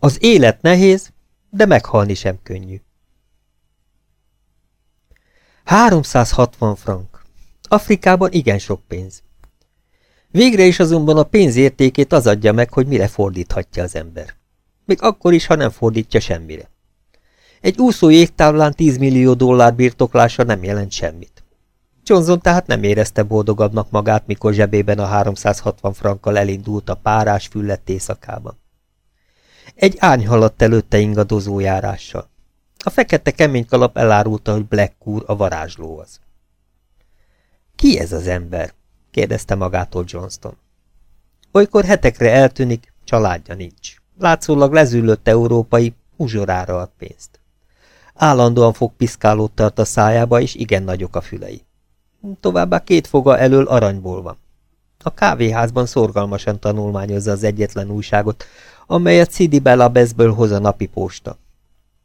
Az élet nehéz, de meghalni sem könnyű. 360 frank. Afrikában igen sok pénz. Végre is azonban a pénz értékét az adja meg, hogy mire fordíthatja az ember. Még akkor is, ha nem fordítja semmire. Egy úszó jégtávlán 10 millió dollár birtoklása nem jelent semmit. Johnson tehát nem érezte boldogabbnak magát, mikor zsebében a 360 frankkal elindult a párás füllett éjszakában. Egy ány haladt előtte ingadozó járással. A fekete kemény kalap elárulta, hogy Black Cool a varázsló az. Ki ez az ember? kérdezte magától Johnston. Olykor hetekre eltűnik, családja nincs. Látszólag lezüllött európai, uzsorára ad pénzt. Állandóan fog piszkálót tart a szájába, és igen nagyok a fülei. Továbbá két foga elől aranyból van. A kávéházban szorgalmasan tanulmányozza az egyetlen újságot, amelyet Sidi Belabezből hoz a napi posta.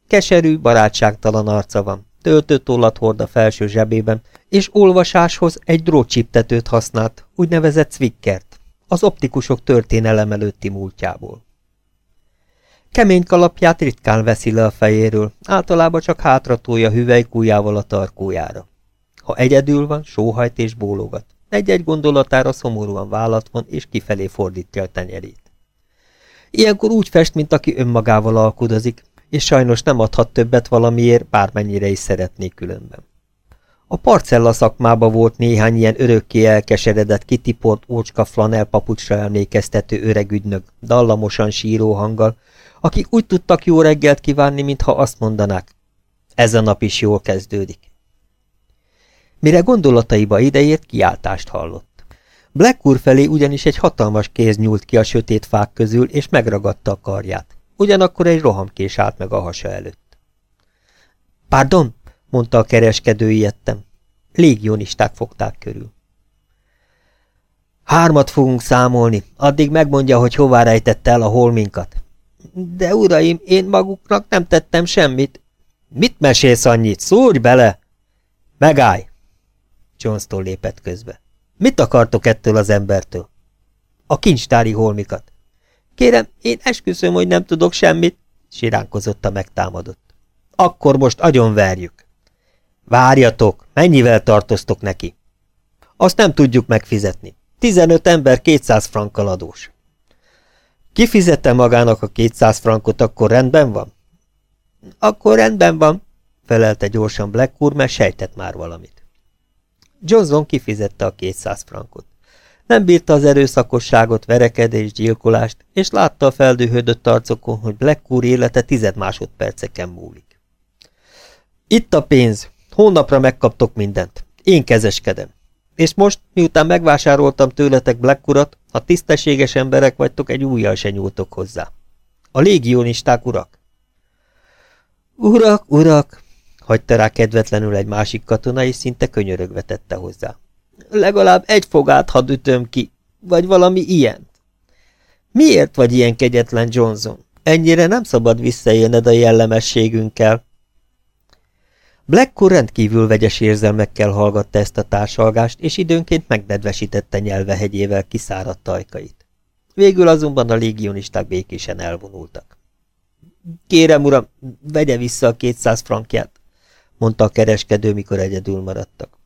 Keserű, barátságtalan arca van, töltött tollat hord a felső zsebében, és olvasáshoz egy drótcsiptetőt használt, úgynevezett Zwickert, az optikusok történelem előtti múltjából. Kemény kalapját ritkán veszi le a fejéről, általában csak hátratolja hüvelykújjával a tarkójára. Ha egyedül van, sóhajt és bólogat. Egy-egy gondolatára szomorúan vállat van, és kifelé fordítja a tenyerét. Ilyenkor úgy fest, mint aki önmagával alkudozik, és sajnos nem adhat többet valamiért, bármennyire is szeretné különben. A parcella szakmába volt néhány ilyen örökké elkeseredett, kitiport ócska flanel papucsra emlékeztető öreg ügynök, dallamosan síró hanggal, akik úgy tudtak jó reggelt kívánni, mintha azt mondanák, ez a nap is jól kezdődik. Mire gondolataiba idejét, kiáltást hallott. Black úr felé ugyanis egy hatalmas kéz nyúlt ki a sötét fák közül, és megragadta a karját. Ugyanakkor egy rohamkés állt meg a hasa előtt. Pardon, mondta a kereskedő ijedtem. Légionisták fogták körül. Hármat fogunk számolni, addig megmondja, hogy hová rejtette el a holminkat. De uraim, én maguknak nem tettem semmit. Mit mesélsz annyit? Szúrj bele! Megállj! Johnston lépett közbe. Mit akartok ettől az embertől? A kincstári holmikat. Kérem, én esküszöm, hogy nem tudok semmit, siránkozott a megtámadott. Akkor most agyonverjük. Várjatok, mennyivel tartoztok neki? Azt nem tudjuk megfizetni. 15 ember 200 frankkal adós. Kifizette magának a 200 frankot, akkor rendben van? Akkor rendben van, felelte gyorsan Black úr, mert sejtett már valamit. Johnson kifizette a 200 frankot. Nem bírta az erőszakosságot, verekedés, gyilkolást, és látta a feldühödött arcokon, hogy Black úr élete tized másodperceken múlik. Itt a pénz, hónapra megkaptok mindent. Én kezeskedem. És most, miután megvásároltam tőletek Black urat, ha tisztességes emberek vagytok, egy újjal se nyúltok hozzá. A légionisták urak? Urak, urak, hagyta rá kedvetlenül egy másik katona, és szinte könyörögve tette hozzá. Legalább egy fogát hadd ütöm ki, vagy valami ilyent. Miért vagy ilyen kegyetlen, Johnson? Ennyire nem szabad visszaélned a jellemességünkkel. Blackcore rendkívül vegyes érzelmekkel hallgatta ezt a társalgást, és időnként megdedvesítette nyelvehegyével kiszáradt ajkait. Végül azonban a légionisták békésen elvonultak. Kérem, uram, vegye vissza a kétszáz frankját, mondta a kereskedő, mikor egyedül maradtak.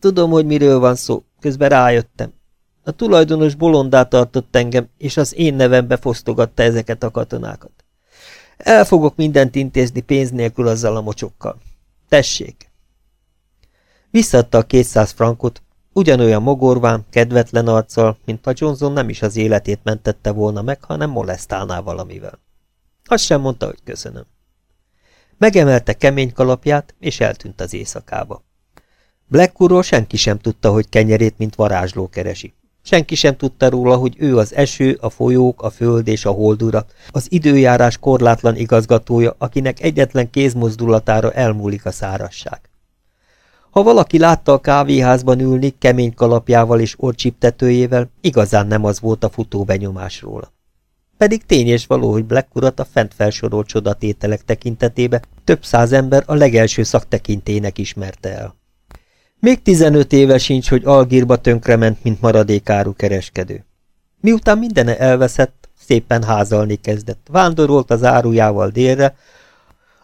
Tudom, hogy miről van szó, közben rájöttem. A tulajdonos bolondá tartott engem, és az én nevembe fosztogatta ezeket a katonákat. El fogok mindent intézni pénz nélkül azzal a mocsokkal. Tessék! Visszadta a 200 frankot, ugyanolyan mogorván, kedvetlen arccal, mint a Johnson nem is az életét mentette volna meg, hanem molesztálná valamivel. Azt sem mondta, hogy köszönöm. Megemelte kemény kalapját, és eltűnt az éjszakába. Blackwoodról senki sem tudta, hogy kenyerét, mint varázsló keresi. Senki sem tudta róla, hogy ő az eső, a folyók, a föld és a holdura, az időjárás korlátlan igazgatója, akinek egyetlen kézmozdulatára elmúlik a szárasság. Ha valaki látta a kávéházban ülni kemény kalapjával és orcsiptetőjével, igazán nem az volt a futó benyomás róla. Pedig tény és való, hogy Black urat a fent felsorolt csodatételek tekintetébe több száz ember a legelső szaktekintének ismerte el. Még 15 éve sincs, hogy Algírba tönkrement, mint maradékáru kereskedő. Miután mindene elveszett, szépen házalni kezdett. Vándorolt az árujával délre,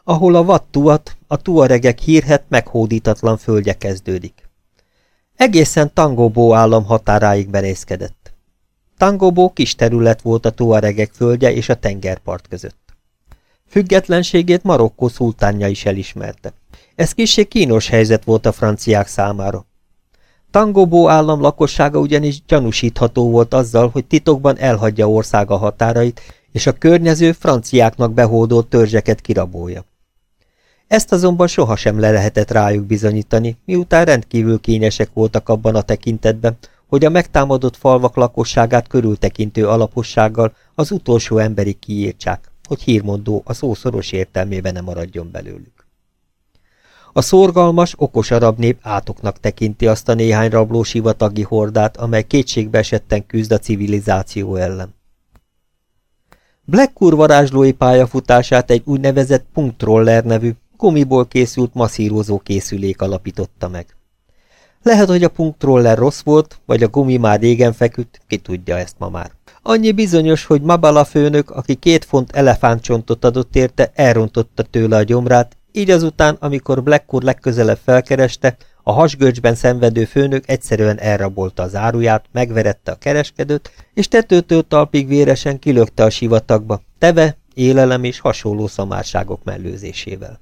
ahol a vattuat, a tuaregek hírhet meghódítatlan földje kezdődik. Egészen Tangobó állam határáig berészkedett. Tangobó kis terület volt a tuaregek földje és a tengerpart között. Függetlenségét Marokkó szultánja is elismerte. Ez kissé kínos helyzet volt a franciák számára. Tangobó állam lakossága ugyanis gyanúsítható volt azzal, hogy titokban elhagyja országa határait, és a környező franciáknak behódolt törzseket kirabolja. Ezt azonban sohasem le lehetett rájuk bizonyítani, miután rendkívül kényesek voltak abban a tekintetben, hogy a megtámadott falvak lakosságát körültekintő alapossággal az utolsó emberi kiírtsák, hogy hírmondó a szószoros értelmében nem maradjon belőlük. A szorgalmas, okos arab nép átoknak tekinti azt a néhány rabló sivatagi hordát, amely kétségbe esetten küzd a civilizáció ellen. Black varázslói pályafutását egy úgynevezett punktroller nevű, gumiból készült masszírozó készülék alapította meg. Lehet, hogy a punktroller rossz volt, vagy a gumi már régen feküdt, ki tudja ezt ma már. Annyi bizonyos, hogy Mabala főnök, aki két font elefántcsontot adott érte, elrontotta tőle a gyomrát, így azután, amikor Blackwood legközelebb felkereste, a hasgörcsben szenvedő főnök egyszerűen elrabolta az áruját, megverette a kereskedőt, és tetőtől talpig véresen kilökte a sivatagba, teve, élelem és hasonló szamárságok mellőzésével.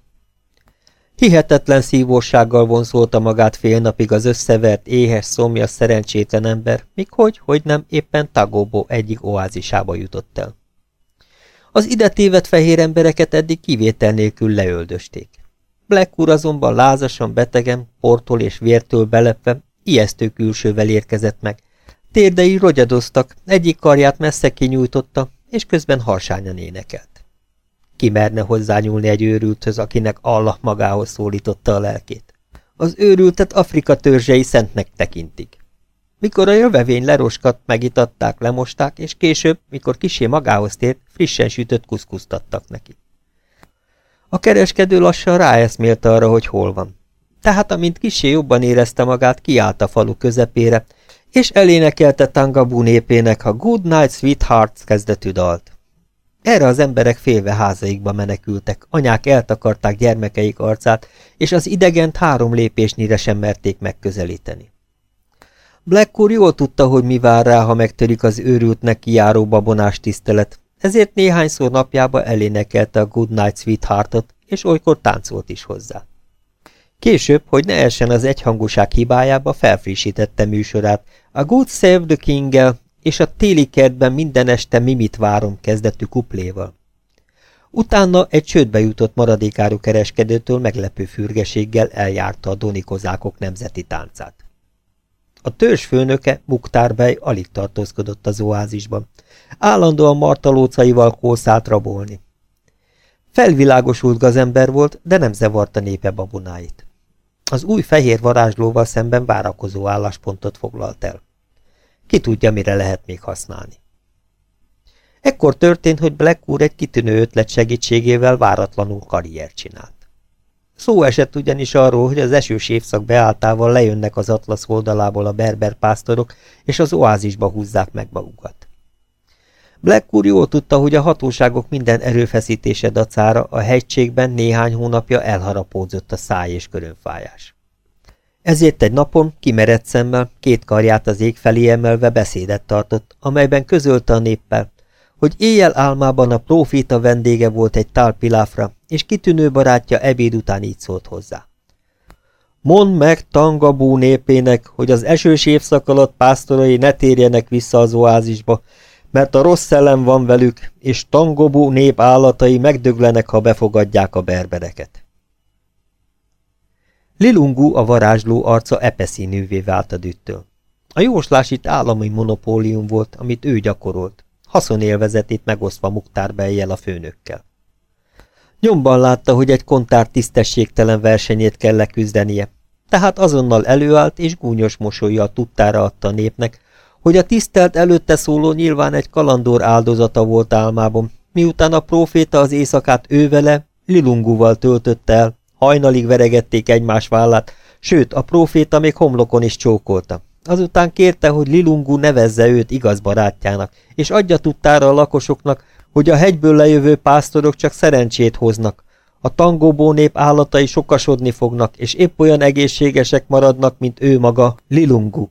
Hihetetlen szívósággal vonzolta magát fél napig az összevert, éhes, szomjas, szerencsétlen ember, míg hogy, hogy nem éppen Tagóbó egyik oázisába jutott el. Az ide tévedt fehér embereket eddig kivétel nélkül leöldösték. Black úr azonban lázasan betegen, portól és vértől belepve, ijesztő külsővel érkezett meg. Térdei rogyadoztak, egyik karját messze kinyújtotta, és közben harsányan énekelt. Ki merne hozzányúlni egy őrülthöz, akinek Allah magához szólította a lelkét? Az őrültet Afrika törzsei szentnek tekintik. Mikor a jövevény leroskadt, megitatták, lemosták, és később, mikor kisé magához tért, frissen sütött kuszkusztattak neki. A kereskedő lassan ráeszmélte arra, hogy hol van. Tehát, amint kisé jobban érezte magát, kiállt a falu közepére, és elénekelte Tangabú népének a Good Night Sweethearts kezdetű dalt. Erre az emberek félve házaikba menekültek, anyák eltakarták gyermekeik arcát, és az idegent három lépésnyire sem merték megközelíteni. Black úr jól tudta, hogy mi vár rá, ha megtörik az őrültnek kijáró babonás tisztelet, ezért néhányszor napjába elénekelte a Good Night Sweetheartot, és olykor táncolt is hozzá. Később, hogy ne essen az egyhangúság hibájába, felfrissítette műsorát, a Good Save the king és a téli kertben minden este mimit várom kezdetű kupléval. Utána egy csődbe jutott maradékáru kereskedőtől meglepő fürgeséggel eljárta a donikozákok nemzeti táncát. A törzs főnöke, Buktárbej alig tartózkodott az oázisban. Állandóan martalócaival kószált rabolni. Felvilágosult gazember volt, de nem zavarta népe babonáit. Az új fehér varázslóval szemben várakozó álláspontot foglalt el. Ki tudja, mire lehet még használni. Ekkor történt, hogy Black úr egy kitűnő ötlet segítségével váratlanul karrier csinált. Szó esett ugyanis arról, hogy az esős évszak beálltával lejönnek az atlasz oldalából a berber pásztorok, és az oázisba húzzák meg magukat. Black úr jól tudta, hogy a hatóságok minden erőfeszítése dacára a hegységben néhány hónapja elharapódzott a száj és körönfájás. Ezért egy napon, kimerett szemmel, két karját az ég felé emelve beszédet tartott, amelyben közölte a néppel, hogy éjjel álmában a profita vendége volt egy tálpiláfra, és kitűnő barátja ebéd után így szólt hozzá. Mondd meg Tangabú népének, hogy az esős évszak alatt pásztorai ne térjenek vissza az oázisba, mert a rossz szellem van velük, és Tangobú nép állatai megdöglenek, ha befogadják a berbereket. Lilungu a varázsló arca epeszínűvé vált a düttől. A jóslás itt állami monopólium volt, amit ő gyakorolt, haszonélvezetét megosztva Muktár bejjel a főnökkel. Nyomban látta, hogy egy kontár tisztességtelen versenyét kell leküzdenie, tehát azonnal előállt és gúnyos mosolya tudtára adta a népnek, hogy a tisztelt előtte szóló nyilván egy kalandor áldozata volt álmában, miután a próféta az éjszakát ővele, Lilunguval töltötte el, hajnalig veregették egymás vállát, sőt, a próféta még homlokon is csókolta. Azután kérte, hogy Lilungu nevezze őt igaz barátjának, és adja tudtára a lakosoknak, hogy a hegyből lejövő pásztorok csak szerencsét hoznak. A tangóbó nép állatai sokasodni fognak, és épp olyan egészségesek maradnak, mint ő maga, Lilungu.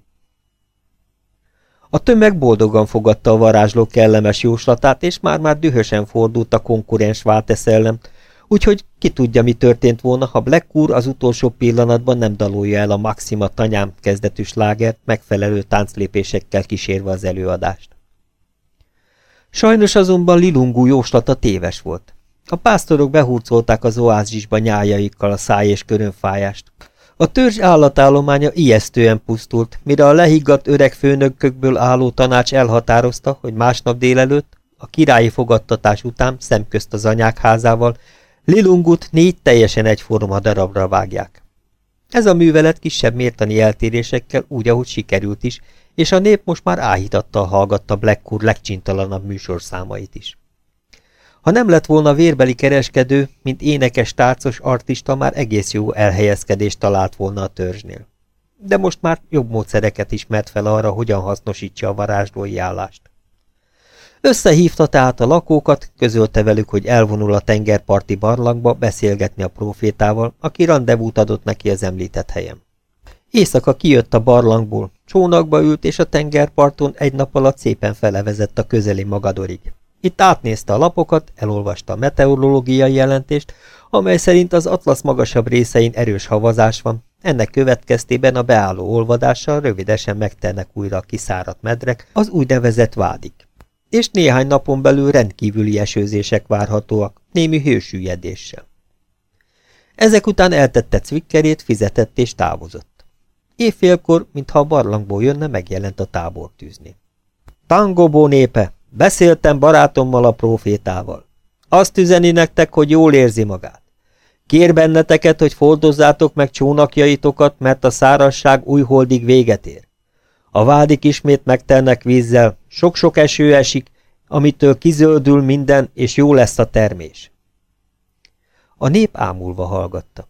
A tömeg boldogan fogadta a varázsló kellemes jóslatát, és már-már dühösen fordult a konkurens Váltesz ellen, úgyhogy ki tudja, mi történt volna, ha Black úr az utolsó pillanatban nem dalolja el a Maxima tanyám kezdetű slágert, megfelelő tánclépésekkel kísérve az előadást. Sajnos azonban Lilungú jóslata téves volt. A pásztorok behurcolták az oázisba nyájaikkal a száj és körönfájást. A törzs állatállománya ijesztően pusztult, mire a lehiggadt öreg főnökökből álló tanács elhatározta, hogy másnap délelőtt, a királyi fogadtatás után szemközt az anyák házával, Lilungut négy teljesen egyforma darabra vágják. Ez a művelet kisebb mértani eltérésekkel úgy, ahogy sikerült is, és a nép most már áhítattal hallgatta Blackcourt legcsintalanabb műsorszámait is. Ha nem lett volna vérbeli kereskedő, mint énekes tárcos artista, már egész jó elhelyezkedést talált volna a törzsnél. De most már jobb módszereket ismert fel arra, hogyan hasznosítsa a varázslói állást. Összehívta tehát a lakókat, közölte velük, hogy elvonul a tengerparti barlangba beszélgetni a profétával, aki rendezvút adott neki az említett helyen. Éjszaka kijött a barlangból, csónakba ült, és a tengerparton egy nap alatt szépen felevezett a közeli magadorig. Itt átnézte a lapokat, elolvasta a meteorológiai jelentést, amely szerint az Atlasz magasabb részein erős havazás van, ennek következtében a beálló olvadással rövidesen megternek újra a kiszáradt medrek, az úgynevezett vádik. És néhány napon belül rendkívüli esőzések várhatóak, némi hősüllyedéssel. Ezek után eltette cvikkerét, fizetett és távozott. Évfélkor, mintha a barlangból jönne, megjelent a tábortűzni. Tangobó népe, Beszéltem barátommal a profétával. Azt üzeni nektek, hogy jól érzi magát. Kér benneteket, hogy fordozzátok meg csónakjaitokat, mert a szárasság új holdig véget ér. A vádik ismét megtelnek vízzel, sok-sok eső esik, amitől kizöldül minden, és jó lesz a termés. A nép ámulva hallgatta.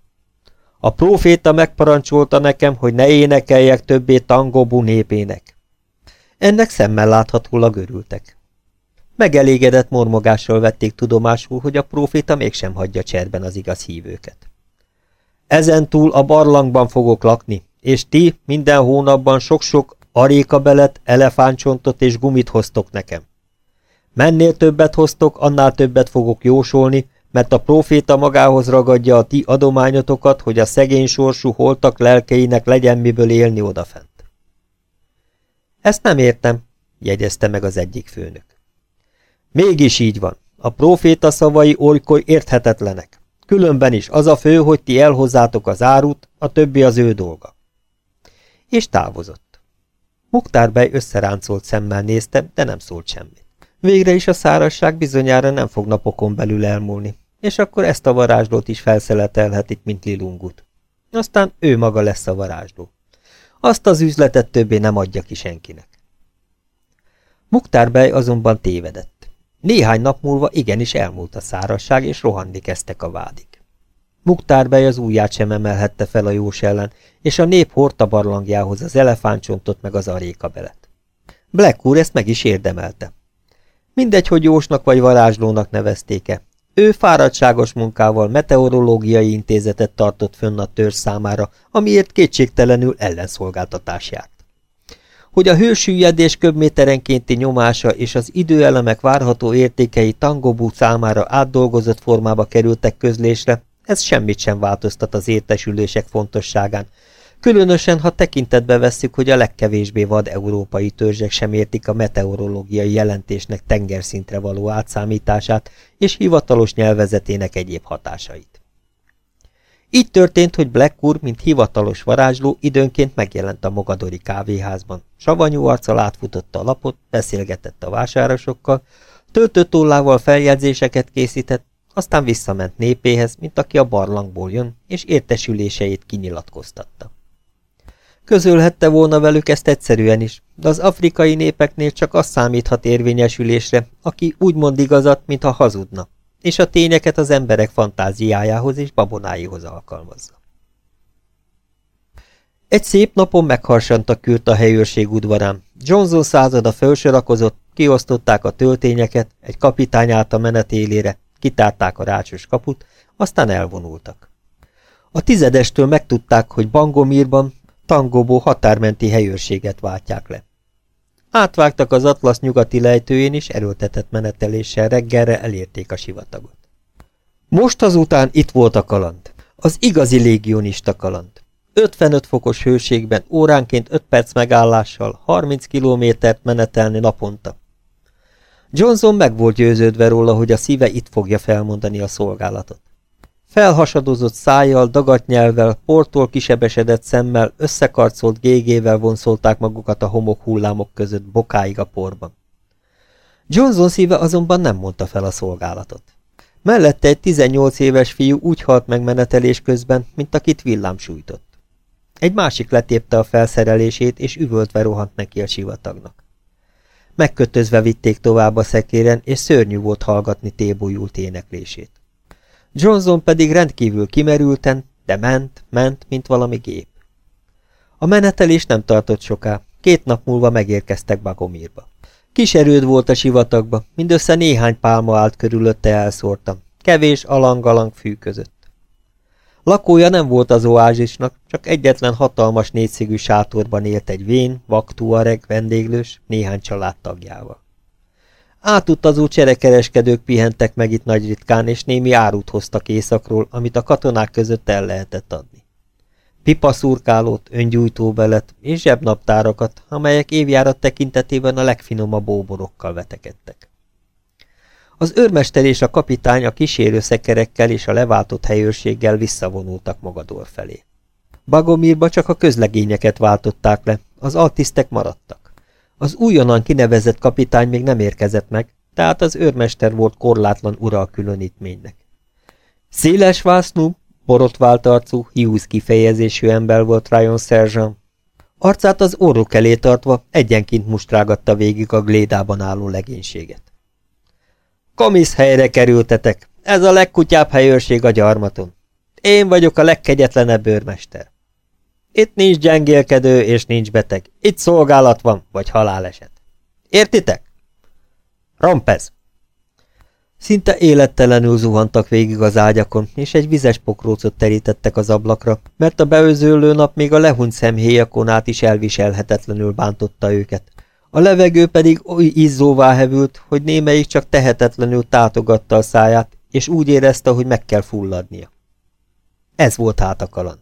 A próféta megparancsolta nekem, hogy ne énekeljek többé tangobu népének. Ennek szemmel láthatólag örültek. Megelégedett mormogással vették tudomásul, hogy a próféta mégsem hagyja cserben az igaz hívőket. Ezentúl a barlangban fogok lakni, és ti minden hónapban sok-sok arékabelet, elefántcsontot és gumit hoztok nekem. Mennél többet hoztok, annál többet fogok jósolni, mert a próféta magához ragadja a ti adományotokat, hogy a szegény sorsú holtak lelkeinek legyen miből élni odafent. Ezt nem értem, jegyezte meg az egyik főnök. Mégis így van. A próféta szavai olykor érthetetlenek. Különben is az a fő, hogy ti elhozzátok az árut, a többi az ő dolga. És távozott. Muktárbej összeráncolt szemmel nézte, de nem szólt semmit. Végre is a szárasság bizonyára nem fog napokon belül elmúlni, és akkor ezt a varázslót is felszeletelhetik, mint Lilungut. Aztán ő maga lesz a varázsló. Azt az üzletet többé nem adja ki senkinek. Muktárbej azonban tévedett. Néhány nap múlva igenis elmúlt a szárasság, és rohanni kezdtek a vádik. Muktárbej az ujját sem emelhette fel a jós ellen, és a nép hordta barlangjához az elefántcsontot meg az arékabelet. Black úr ezt meg is érdemelte. Mindegy, hogy jósnak vagy varázslónak nevezték-e. Ő fáradtságos munkával meteorológiai intézetet tartott fönn a törzs számára, amiért kétségtelenül ellenszolgáltatás járt hogy a hősüllyedés köbméterenkénti nyomása és az időelemek várható értékei Tangobú számára átdolgozott formába kerültek közlésre, ez semmit sem változtat az értesülések fontosságán, különösen, ha tekintetbe vesszük, hogy a legkevésbé vad európai törzsek sem értik a meteorológiai jelentésnek tengerszintre való átszámítását és hivatalos nyelvezetének egyéb hatásait. Így történt, hogy Black úr, mint hivatalos varázsló, időnként megjelent a Mogadori kávéházban. Savanyú arccal átfutotta a lapot, beszélgetett a vásárosokkal, töltőtollával feljegyzéseket készített, aztán visszament népéhez, mint aki a barlangból jön, és értesüléseit kinyilatkoztatta. Közölhette volna velük ezt egyszerűen is, de az afrikai népeknél csak az számíthat érvényesülésre, aki úgy mond igazat, mintha hazudna és a tényeket az emberek fantáziájához és babonáihoz alkalmazza. Egy szép napon megharsantak kürt a helyőrség udvarán. Johnson százada fölsorakozott, kiosztották a töltényeket, egy kapitány állt a menetélére, kitárták a rácsos kaput, aztán elvonultak. A tizedestől megtudták, hogy Bangomírban Tangobó határmenti helyőrséget váltják le. Átvágtak az Atlasz nyugati lejtőjén, és erőltetett meneteléssel reggelre elérték a sivatagot. Most azután itt volt a kaland. Az igazi légionista kaland. 55 fokos hőségben óránként 5 perc megállással 30 kilométert menetelni naponta. Johnson meg volt győződve róla, hogy a szíve itt fogja felmondani a szolgálatot. Felhasadozott szájjal, dagadt nyelvvel, portól kisebesedett szemmel, összekarcolt gégével vonszolták magukat a homok hullámok között bokáig a porban. Johnson szíve azonban nem mondta fel a szolgálatot. Mellette egy 18 éves fiú úgy halt meg menetelés közben, mint akit villám sújtott. Egy másik letépte a felszerelését, és üvöltve rohant neki a sivatagnak. Megkötözve vitték tovább a szekéren, és szörnyű volt hallgatni tébújult éneklését. Johnson pedig rendkívül kimerülten, de ment, ment, mint valami gép. A menetelés nem tartott soká, két nap múlva megérkeztek Bagomírba. Kis erőd volt a sivatagba, mindössze néhány pálma állt körülötte elszórtam, kevés alang-alang fű között. Lakója nem volt az oázisnak, csak egyetlen hatalmas négyszigű sátorban élt egy vén, vaktuareg, vendéglős, néhány családtagjával. Átutazó cserekereskedők pihentek meg itt nagy ritkán, és némi árut hoztak északról, amit a katonák között el lehetett adni. Pipaszurkálót, öngyújtóbelet és zsebnaptárakat, amelyek évjárat tekintetében a legfinomabb bóborokkal vetekedtek. Az őrmester és a kapitány a kísérő szekerekkel és a leváltott helyőrséggel visszavonultak Magador felé. Bagomírba csak a közlegényeket váltották le, az altisztek maradtak. Az újonnan kinevezett kapitány még nem érkezett meg, tehát az őrmester volt korlátlan ura a különítménynek. Széles vásznú, borotvált arcú, hiúz kifejezésű ember volt Ryan Sergeant. Arcát az orruk elé tartva egyenként mustrágatta végig a glédában álló legénységet. Komisz helyre kerültetek, ez a legkutyább helyőrség a gyarmaton. Én vagyok a legkegyetlenebb őrmester. Itt nincs gyengélkedő és nincs beteg. Itt szolgálat van, vagy haláleset. Értitek? Rompez! Szinte élettelenül zuhantak végig az ágyakon, és egy vizes pokrócot terítettek az ablakra, mert a beőzőlő nap még a lehunyt szemhéjakon át is elviselhetetlenül bántotta őket. A levegő pedig oly izzóvá hevült, hogy némelyik csak tehetetlenül tátogatta a száját, és úgy érezte, hogy meg kell fulladnia. Ez volt hát a kaland.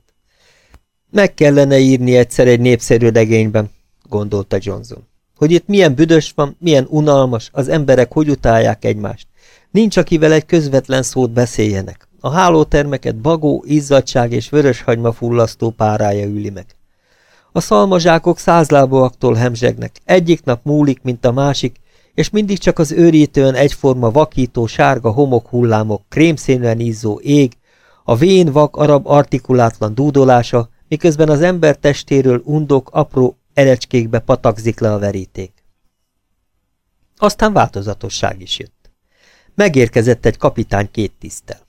Meg kellene írni egyszer egy népszerű regényben, gondolta Johnson. Hogy itt milyen büdös van, milyen unalmas, az emberek hogy utálják egymást. Nincs, akivel egy közvetlen szót beszéljenek. A hálótermeket bagó, izzadság és vöröshagyma fullasztó párája üli meg. A szalmazsákok százlábúaktól hemzsegnek, egyik nap múlik, mint a másik, és mindig csak az őrítően egyforma vakító sárga homok hullámok, krémszínűen izzó ég, a vén vak arab artikulátlan dúdolása, miközben az ember testéről undok apró erecskékbe patakzik le a veríték. Aztán változatosság is jött. Megérkezett egy kapitány két tisztel.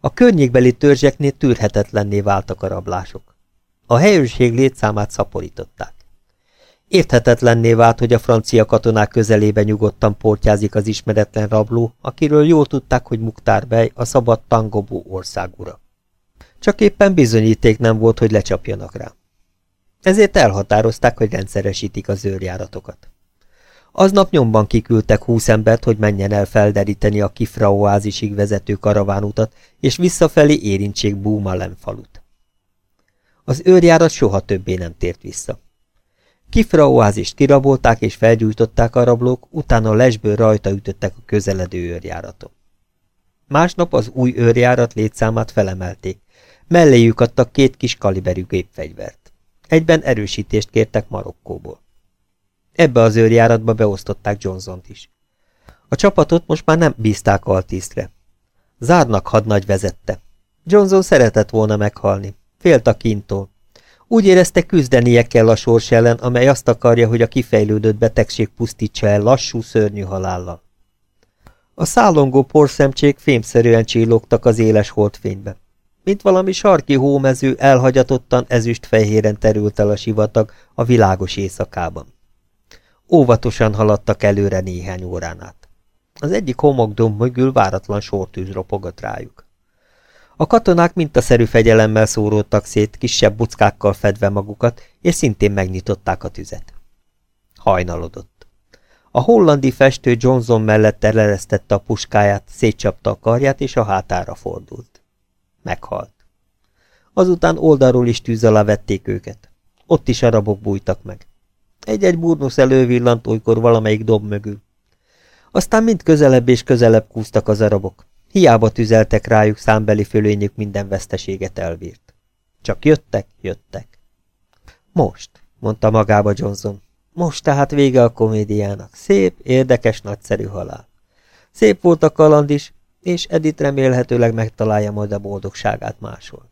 A környékbeli törzseknél tűrhetetlenné váltak a rablások. A helyőrség létszámát szaporították. Érthetetlenné vált, hogy a francia katonák közelébe nyugodtan portyázik az ismeretlen rabló, akiről jól tudták, hogy Muktár Bey a szabad Tangobó országura. Csak éppen bizonyíték nem volt, hogy lecsapjanak rá. Ezért elhatározták, hogy rendszeresítik az őrjáratokat. Aznap nyomban kiküldtek húsz embert, hogy menjen el felderíteni a Kifra oázisig vezető karavánutat, és visszafelé érintsék Búmalem falut. Az őrjárat soha többé nem tért vissza. Kifra oázist kirabolták és felgyújtották a rablók, utána lesből rajta ütöttek a közeledő őrjáraton. Másnap az új őrjárat létszámát felemelték, melléjük adtak két kis kaliberű gépfegyvert. Egyben erősítést kértek Marokkóból. Ebbe az őrjáratba beosztották Johnson-t is. A csapatot most már nem bízták altisztre. Zárnak hadnagy vezette. Johnson szeretett volna meghalni, Félt a kintól. Úgy érezte küzdenie kell a sors ellen, amely azt akarja, hogy a kifejlődött betegség pusztítsa el lassú, szörnyű halállal. A szállongó porszemcsék fémszerűen csillogtak az éles holdfénybe. mint valami sarki hómező elhagyatottan ezüst-fehéren terült el a sivatag a világos éjszakában. Óvatosan haladtak előre néhány órán át. Az egyik homokdomb mögül váratlan sortűz ropogott rájuk. A katonák mintaszerű fegyelemmel szóródtak szét, kisebb buckákkal fedve magukat, és szintén megnyitották a tüzet. Hajnalodott. A hollandi festő Johnson mellett eleresztette a puskáját, szétcsapta a karját, és a hátára fordult. Meghalt. Azután oldalról is tűz alá vették őket. Ott is arabok bújtak meg. Egy-egy burnusz elővillant olykor valamelyik dob mögül. Aztán mind közelebb és közelebb kúztak az arabok. Hiába tüzeltek rájuk, számbeli fölényük minden veszteséget elvírt. Csak jöttek, jöttek. Most, mondta magába Johnson. Most tehát vége a komédiának. Szép, érdekes, nagyszerű halál. Szép volt a kaland is, és Edith remélhetőleg megtalálja majd a boldogságát máshol.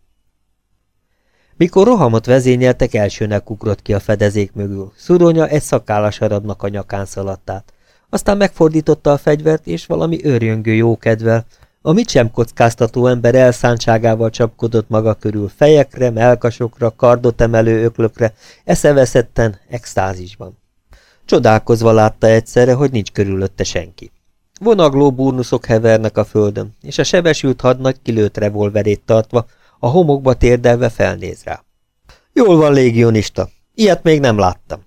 Mikor rohamot vezényeltek, elsőnek ugrott ki a fedezék mögül. Szuronya egy szakállas arabnak a nyakán szaladtát. Aztán megfordította a fegyvert, és valami őrjöngő jókedvel, a mit sem kockáztató ember elszántságával csapkodott maga körül, fejekre, melkasokra, kardot emelő öklökre, eszeveszetten, extázisban. Csodálkozva látta egyszerre, hogy nincs körülötte senki. Vonagló burnuszok hevernek a földön, és a sebesült hadnagy kilőtt revolverét tartva, a homokba térdelve felnéz rá. Jól van, légionista, ilyet még nem láttam.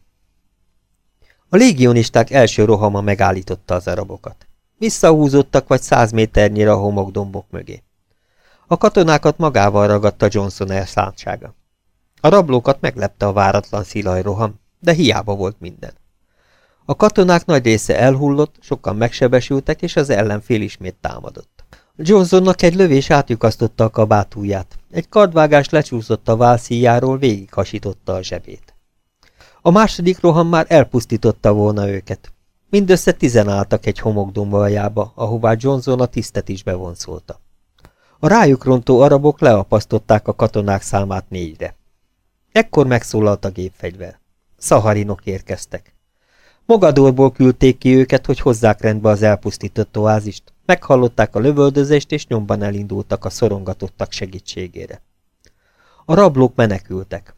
A légionisták első rohama megállította az arabokat. Visszahúzottak vagy száz méternyire a homokdombok mögé. A katonákat magával ragadta Johnson elszántsága. A rablókat meglepte a váratlan szilajroham, de hiába volt minden. A katonák nagy része elhullott, sokan megsebesültek, és az ellenfél ismét támadott. Johnsonnak egy lövés átjukasztotta a kabátúját, egy kardvágás lecsúszott a válszíjáról, végighasította a zsebét. A második roham már elpusztította volna őket. Mindössze tizen álltak egy homokdomba aljába, ahová Johnson a tisztet is bevonszolta. A rájuk rontó arabok leapasztották a katonák számát négyre. Ekkor megszólalt a gépfegyver. Szaharinok érkeztek. Mogadorból küldték ki őket, hogy hozzák rendbe az elpusztított oázist. Meghallották a lövöldözést, és nyomban elindultak a szorongatottak segítségére. A rablók menekültek.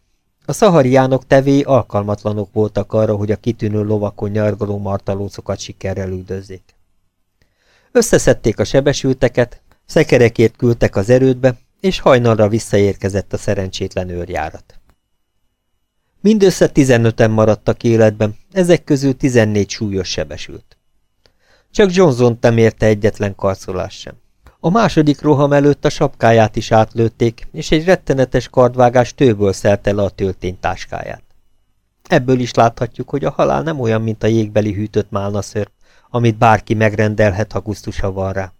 A szahariánok tevé alkalmatlanok voltak arra, hogy a kitűnő lovakon nyargaló martalócokat sikerrel üldözzék. Összeszedték a sebesülteket, szekerekért küldtek az erődbe, és hajnalra visszaérkezett a szerencsétlen őrjárat. Mindössze 15-en maradtak életben, ezek közül 14 súlyos sebesült. Csak Johnson nem érte egyetlen karcolás sem. A második roham előtt a sapkáját is átlőtték, és egy rettenetes kardvágás tőből szelte le a tölténytáskáját. Ebből is láthatjuk, hogy a halál nem olyan, mint a jégbeli hűtött málnaször, amit bárki megrendelhet, ha gusztusa van rá.